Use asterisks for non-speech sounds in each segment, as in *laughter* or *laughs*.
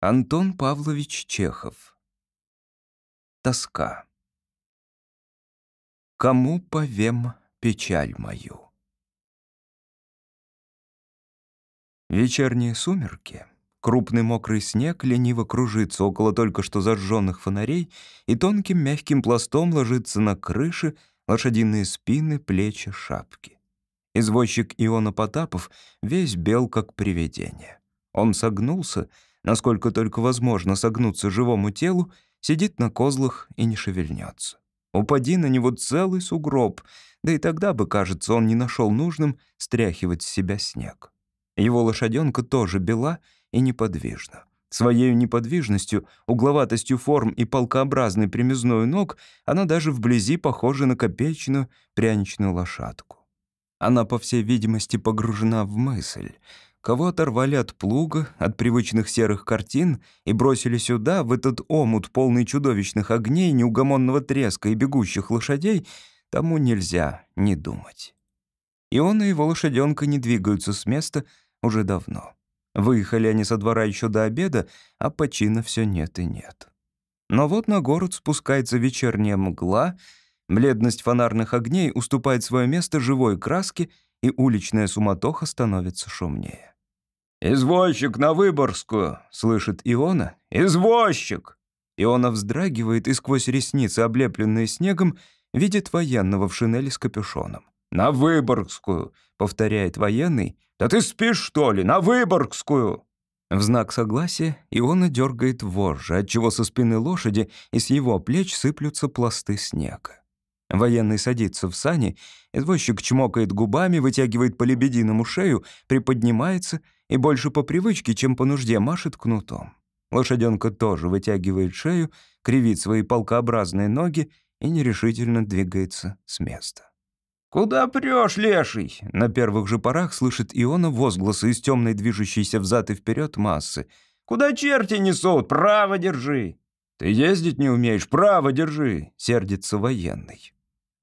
Антон Павлович Чехов. Тоска. Кому повем печаль мою? Вечерние сумерки. Крупный мокрый снег лениво кружится около только что зажженных фонарей и тонким мягким пластом ложится на крыши, лошадиные спины, плечи, шапки. Извозчик Иона Потапов весь бел, как привидение. Он согнулся — насколько только возможно согнуться живому телу, сидит на козлах и не шевельнется. Упади на него целый сугроб, да и тогда бы, кажется, он не нашел нужным стряхивать с себя снег. Его лошаденка тоже бела и неподвижна. Своей неподвижностью, угловатостью форм и полкообразной примизной ног она даже вблизи похожа на копеечную пряничную лошадку. Она, по всей видимости, погружена в мысль — Кого оторвали от плуга, от привычных серых картин и бросили сюда, в этот омут, полный чудовищных огней, неугомонного треска и бегущих лошадей, тому нельзя не думать. И он и его лошаденка не двигаются с места уже давно. Выехали они со двора еще до обеда, а почина все нет и нет. Но вот на город спускается вечерняя мгла, бледность фонарных огней уступает свое место живой краске, и уличная суматоха становится шумнее. «Извозчик на Выборгскую!» — слышит Иона. «Извозчик!» Иона вздрагивает и сквозь ресницы, облепленные снегом, видит военного в шинели с капюшоном. «На Выборгскую!» — повторяет военный. «Да ты спишь, что ли? На Выборгскую!» В знак согласия Иона дергает вожжи, отчего со спины лошади и с его плеч сыплются пласты снега. Военный садится в сани, извозчик чмокает губами, вытягивает по лебединому шею, приподнимается — и больше по привычке, чем по нужде машет кнутом. Лошаденка тоже вытягивает шею, кривит свои полкообразные ноги и нерешительно двигается с места. «Куда прешь, леший?» На первых же порах слышит Иона возгласы из темной движущейся взад и вперед массы. «Куда черти несут? Право держи!» «Ты ездить не умеешь? Право держи!» — сердится военный.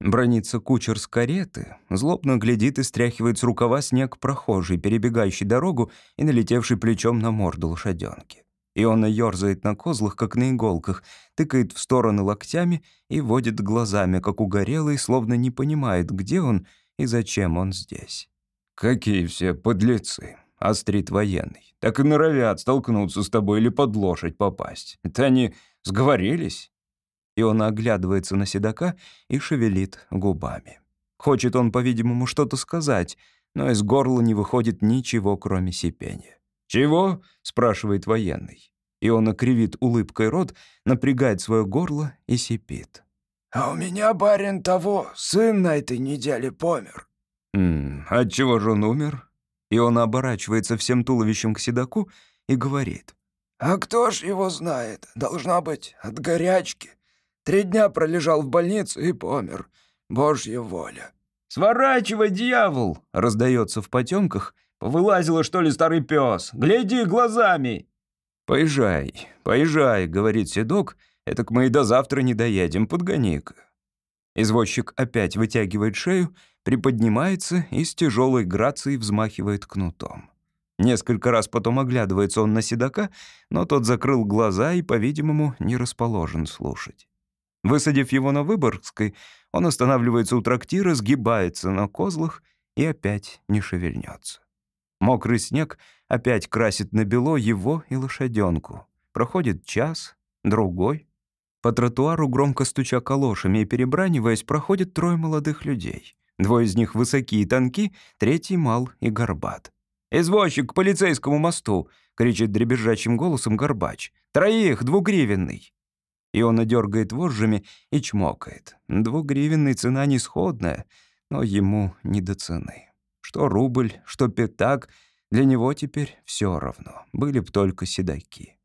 Бронится кучер с кареты, злобно глядит и стряхивает с рукава снег прохожий, перебегающий дорогу и налетевший плечом на морду лошаденки. И он ёрзает на козлах, как на иголках, тыкает в стороны локтями и водит глазами, как угорелый, словно не понимает, где он и зачем он здесь. «Какие все подлецы!» — острит военный. «Так и норовят столкнуться с тобой или под лошадь попасть. Это они сговорились?» И он оглядывается на седока и шевелит губами. Хочет он, по-видимому, что-то сказать, но из горла не выходит ничего, кроме сипения. «Чего?» — спрашивает военный. И он окривит улыбкой рот, напрягает свое горло и сипит. «А у меня, барин, того, сын на этой неделе помер». «Ммм, отчего же он умер?» И он оборачивается всем туловищем к седоку и говорит. «А кто ж его знает? Должна быть от горячки. Три дня пролежал в больнице и помер. Божья воля». «Сворачивай, дьявол!» — раздается в потемках. «Повылазила, что ли, старый пес? Гляди глазами!» «Поезжай, поезжай», — говорит седок. «Это к мы и до завтра не доедем, подгони-ка». Извозчик опять вытягивает шею, приподнимается и с тяжелой грацией взмахивает кнутом. Несколько раз потом оглядывается он на седока, но тот закрыл глаза и, по-видимому, не расположен слушать. Высадив его на Выборгской, он останавливается у трактира, сгибается на козлах и опять не шевельнется. Мокрый снег опять красит на бело его и лошаденку. Проходит час, другой. По тротуару, громко стуча калошами и перебраниваясь, проходят трое молодых людей. Двое из них высокие и тонки, третий мал и горбат. «Извозчик к полицейскому мосту!» — кричит дребезжачим голосом горбач. «Троих, двугривенный!» И он дергает вожжами и чмокает. Двугривенная цена нисходная, но ему не до цены. Что рубль, что пятак, для него теперь все равно. Были б только седаки.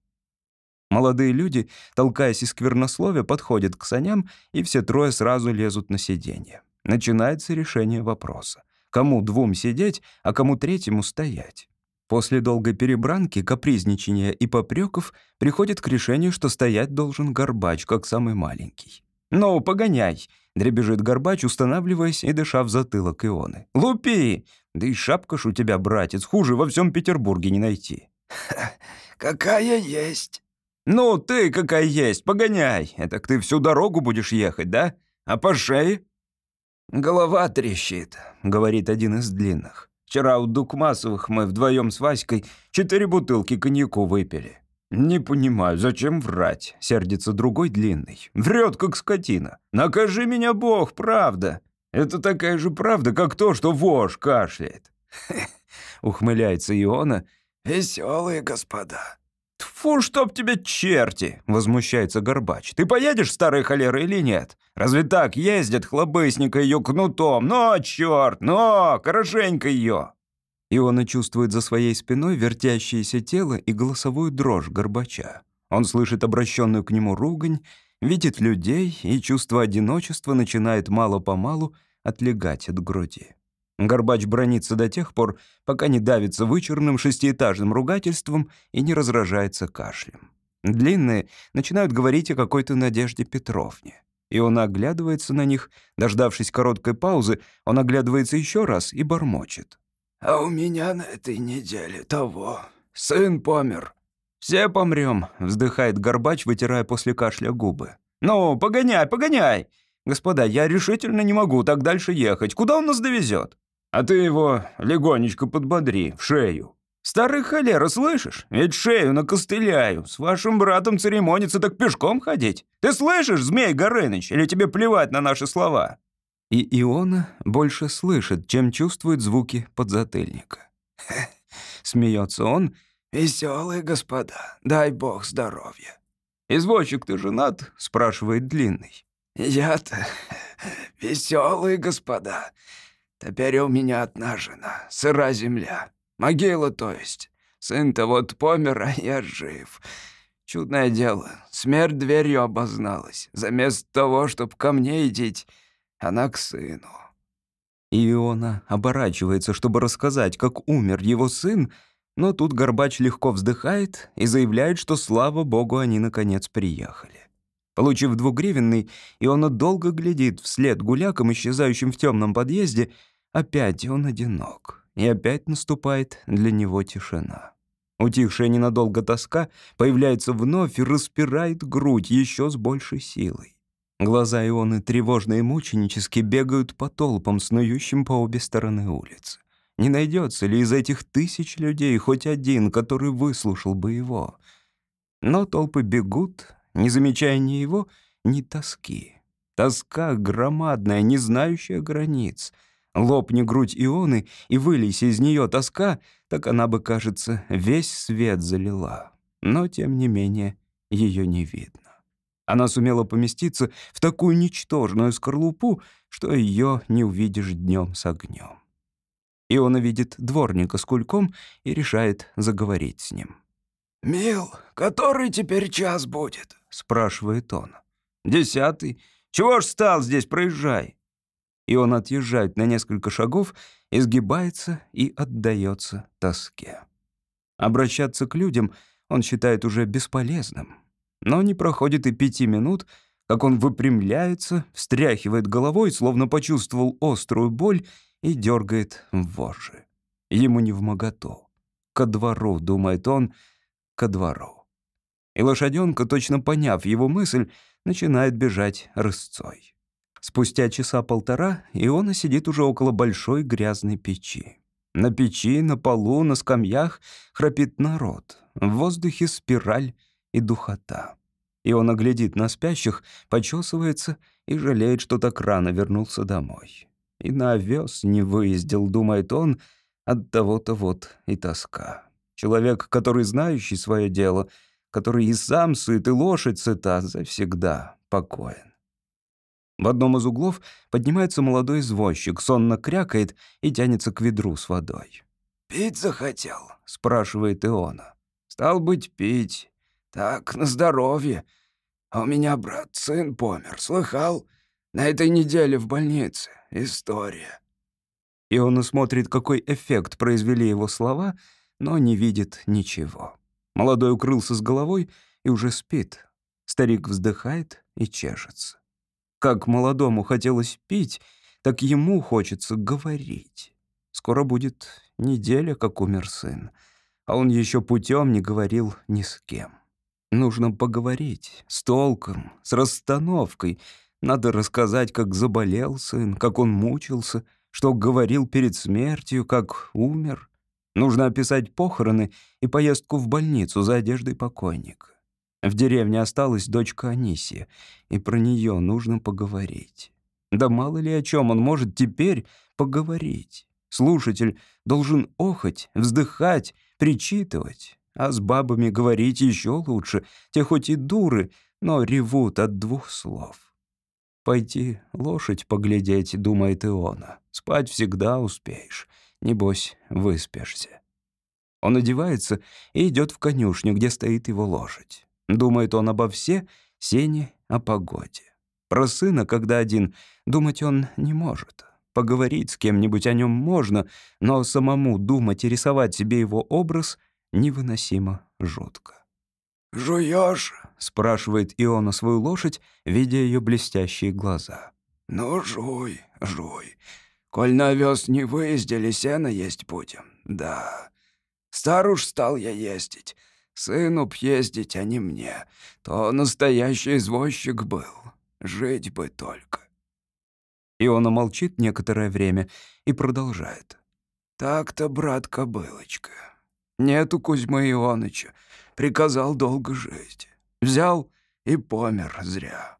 Молодые люди, толкаясь из сквернословия, подходят к саням, и все трое сразу лезут на сиденье. Начинается решение вопроса. Кому двум сидеть, а кому третьему стоять? После долгой перебранки, капризничания и попреков приходит к решению, что стоять должен Горбач, как самый маленький. «Ну, погоняй!» — дребежит Горбач, устанавливаясь и дыша в затылок Ионы. «Лупи! Да и шапка ж у тебя, братец, хуже во всем Петербурге не найти». какая есть». «Ну, ты какая есть, погоняй. Это ты всю дорогу будешь ехать, да? А по шее?» «Голова трещит», — говорит один из длинных. «Вчера у Дукмасовых мы вдвоем с Васькой четыре бутылки коньяку выпили». «Не понимаю, зачем врать?» — сердится другой длинный. «Врет, как скотина. Накажи меня Бог, правда. Это такая же правда, как то, что вож кашляет». *laughs* ухмыляется Иона. «Веселые господа». «Тьфу, чтоб тебе черти!» — возмущается Горбач. «Ты поедешь, старая холера, или нет? Разве так ездят хлобысника ее кнутом? Но, черт, но, хорошенько ее!» Иона чувствует за своей спиной вертящееся тело и голосовую дрожь Горбача. Он слышит обращенную к нему ругань, видит людей, и чувство одиночества начинает мало-помалу отлегать от груди. Горбач бронится до тех пор, пока не давится вычурным шестиэтажным ругательством и не разражается кашлем. Длинные начинают говорить о какой-то Надежде Петровне. И он оглядывается на них. Дождавшись короткой паузы, он оглядывается еще раз и бормочет. «А у меня на этой неделе того. Сын помер». «Все помрем», — вздыхает Горбач, вытирая после кашля губы. «Ну, погоняй, погоняй! Господа, я решительно не могу так дальше ехать. Куда он нас довезет? А ты его легонечко подбодри, в шею. Старый холера, слышишь? Ведь шею накостыляю. С вашим братом церемониться так пешком ходить. Ты слышишь, Змей Горыныч, или тебе плевать на наши слова?» И Иона больше слышит, чем чувствует звуки подзатыльника. *laughs* Смеется он. «Веселые господа, дай бог здоровья». «Извозчик ты женат?» — спрашивает Длинный. «Я-то *laughs* веселые господа. Теперь у меня одна жена, сыра земля. Могила, то есть. Сын-то вот помер, а я жив. Чудное дело, смерть дверью обозналась. Заместо того, чтобы ко мне идти, она к сыну. Иона оборачивается, чтобы рассказать, как умер его сын, но тут Горбач легко вздыхает и заявляет, что, слава богу, они наконец приехали. Получив двугривенный, Иона долго глядит вслед гулякам, исчезающим в темном подъезде, Опять он одинок, и опять наступает для него тишина. Утихшая ненадолго тоска появляется вновь и распирает грудь еще с большей силой. Глаза Ионы тревожно и мученически бегают по толпам, снующим по обе стороны улицы. Не найдется ли из этих тысяч людей хоть один, который выслушал бы его? Но толпы бегут, не замечая ни его, ни тоски. Тоска громадная, не знающая границ — Лопни грудь Ионы и вылейся из нее тоска, так она бы, кажется, весь свет залила. Но, тем не менее, ее не видно. Она сумела поместиться в такую ничтожную скорлупу, что ее не увидишь днем с огнем. Иона видит дворника с кульком и решает заговорить с ним. «Мил, который теперь час будет?» — спрашивает он. «Десятый. Чего ж стал здесь, проезжай?» И он отъезжает на несколько шагов, изгибается и отдается тоске. Обращаться к людям он считает уже бесполезным. Но не проходит и пяти минут, как он выпрямляется, встряхивает головой, словно почувствовал острую боль, и дергает вожжи. Ему не в моготу. Ко двору, думает он, ко двору. И лошаденка, точно поняв его мысль, начинает бежать рысцой. Спустя часа полтора Иона сидит уже около большой грязной печи. На печи, на полу, на скамьях храпит народ. В воздухе спираль и духота. Иона глядит на спящих, почесывается и жалеет, что так рано вернулся домой. И на овес не выездил, думает он, от того-то вот и тоска. Человек, который знающий свое дело, который и сам сыт, и лошадь сыта, завсегда покоен. В одном из углов поднимается молодой извозчик, сонно крякает и тянется к ведру с водой. «Пить захотел?» — спрашивает Иона. «Стал быть, пить. Так, на здоровье. А у меня брат, сын помер, слыхал? На этой неделе в больнице. История». Иона смотрит, какой эффект произвели его слова, но не видит ничего. Молодой укрылся с головой и уже спит. Старик вздыхает и чешется. Как молодому хотелось пить, так ему хочется говорить. Скоро будет неделя, как умер сын. а он еще путем не говорил ни с кем. Нужно поговорить, с толком, с расстановкой. Надо рассказать, как заболел сын, как он мучился, что говорил перед смертью, как умер. Нужно описать похороны и поездку в больницу за одеждой покойника. В деревне осталась дочка Анисия, и про нее нужно поговорить. Да мало ли о чем он может теперь поговорить. Слушатель должен охоть, вздыхать, причитывать. А с бабами говорить еще лучше. Те хоть и дуры, но ревут от двух слов. «Пойти лошадь поглядеть», — думает Иона. «Спать всегда успеешь. Небось, выспишься». Он одевается и идет в конюшню, где стоит его лошадь. Думает он обо все, сене, о погоде. Про сына, когда один, думать он не может. Поговорить с кем-нибудь о нем можно, но самому думать и рисовать себе его образ невыносимо жутко. «Жуёшь?» — спрашивает Иона свою лошадь, видя ее блестящие глаза. «Ну, жуй, жуй. Коль на овес не выездили, сено есть будем. Да. Стар уж стал я ездить. Сыну б ездить, а не мне. То настоящий извозчик был. Жить бы только». Иона молчит некоторое время и продолжает. «Так-то, брат Кобылочка, Нету Кузьмы Ионыча. Приказал долго жить. Взял и помер зря.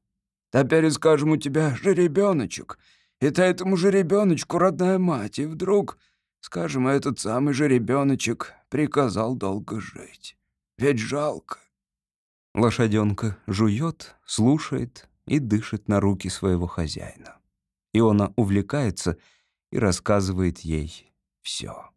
Теперь, скажем, у тебя жеребеночек. И ты этому жеребеночку родная мать. И вдруг, скажем, этот самый жеребеночек приказал долго жить. Ведь жалко. Лошаденка жует, слушает и дышит на руки своего хозяина. Иона увлекается и рассказывает ей все.